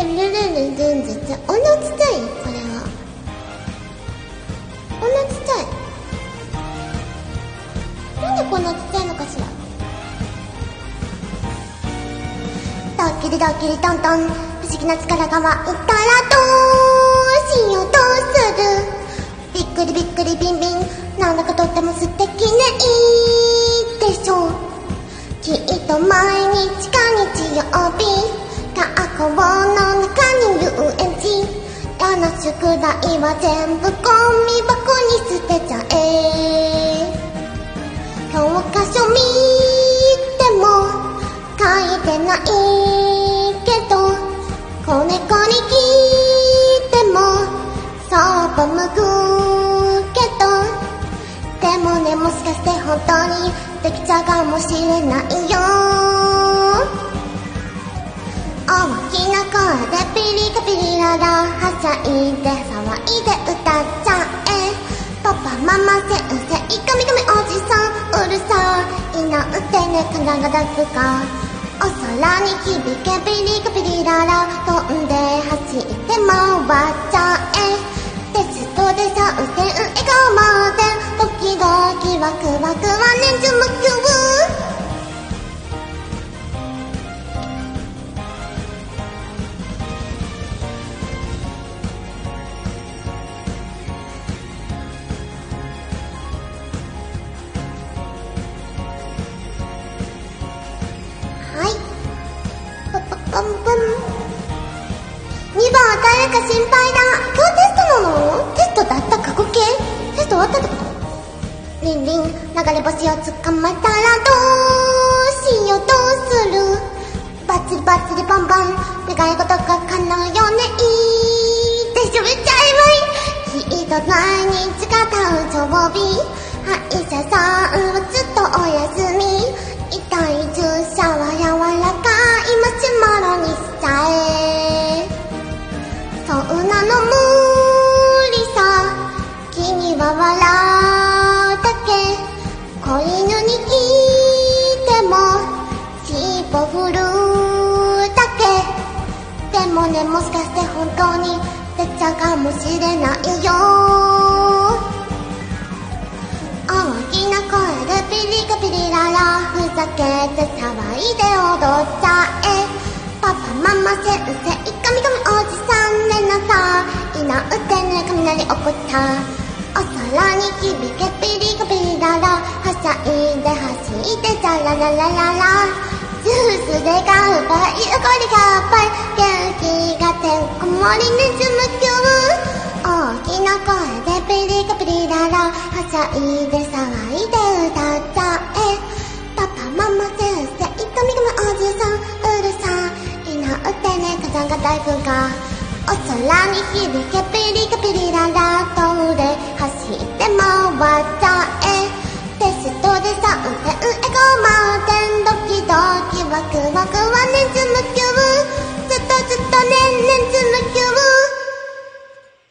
てるるるるるんずつおなちっちゃいこれはこんなちっちゃい。なんでこんなちっちゃいのかしらドッキリドッキリトントン。不思議な力が湧いたらどうしようどうするびっくりびっくりビンビン。なんだかとっても素敵ねいいでしょ。うきっと毎日か日曜日。校の中に遊園地あの宿題は全部ゴミ箱に捨てちゃえ教科書見ても書いてないけど子猫に聞いてもそば向くけど。でもねもしかして本当にできちゃうかもしれないよ。はしゃい。で騒いで歌っちゃえパパママ先生ガミガミおじさんうるさいなってね体が出すかお空に響けピリカピリララ飛んで走って回っちゃえテストで3点笑顔までドキドキワクワクは年中無休はいか心配だ今日テストなのテストだった過去形テスト終わったってことリンリン流れ星を捕まえたらどうしようどうする。バッチリバッチリバンバン願い事が叶うよねいいってしゃべっちゃえばいいきっと毎日が誕生日歯医者さんねもしかして本当に出ちゃうかもしれないよ。大きな声でピリカピリララふざけて騒いで踊っちゃえ。パパママ先生ガミガミおじさんねなさいなってね雷起こった。お空に響けピリカピリララはしゃいで走ってじゃらららららジュースで乾杯喜び乾杯しゃいで騒いで歌っちゃえ。パパママ先生ガミガミおじさんうるさい。なってね火山が大噴火お空に響けピリカピリララ飛ん